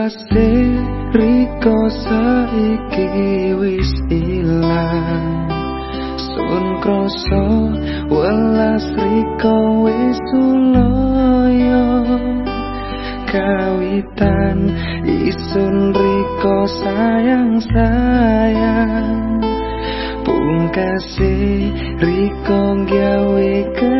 kasih Riko saiki wis ilang. Sun kroso welas Riko wis uloyo Kawitan isun Riko sayang sayang. Pungkasi Riko kelaran